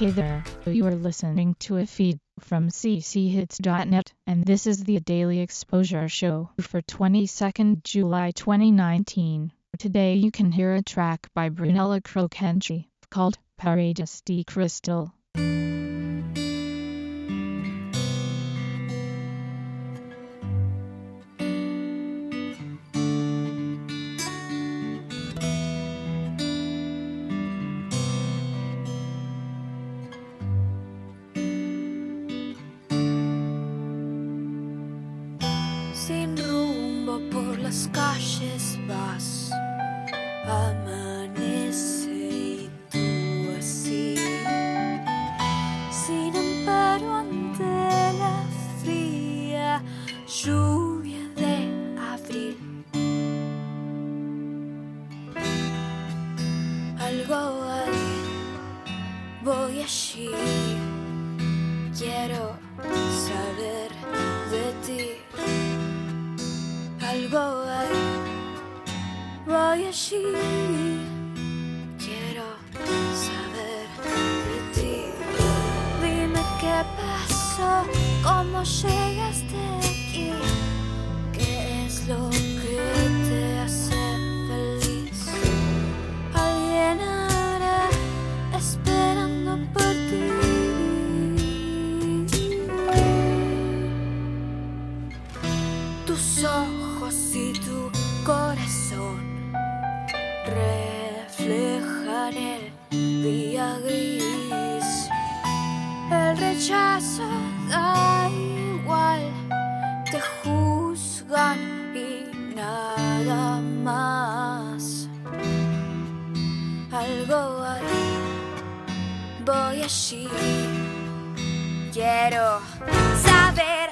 Hey there, you are listening to a feed from cchits.net, and this is the Daily Exposure Show for 22nd July 2019. Today you can hear a track by Brunella Crocentry called Paradis de Crystal. Las calles vas, amanece y tú así, sin amparo ante la fría lluvia de abril. Algo hay, voy allí, quiero algo hay. Voy allí, quiero saber de ti. Dime qué pasó, cómo llegaste aquí, qué es lo que te hace quiero saber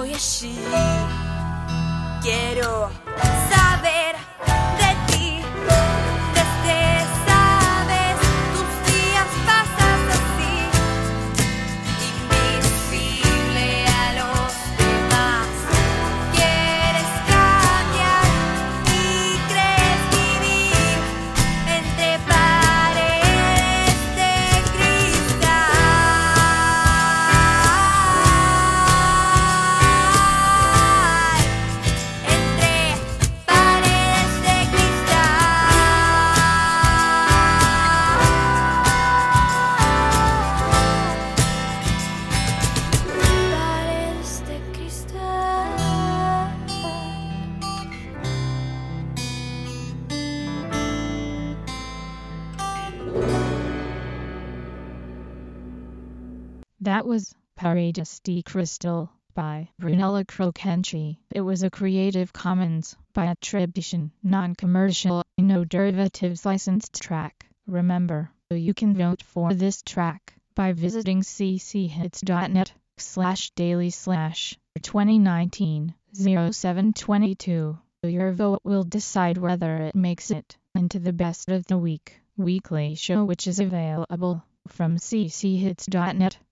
我也是。Quiero That was Paradis de Crystal by Brunella Crocentry. It was a Creative Commons by attribution, non-commercial, no derivatives licensed track. Remember, you can vote for this track by visiting cchits.net slash daily slash 2019 0722. Your vote will decide whether it makes it into the best of the week weekly show which is available from cchits.net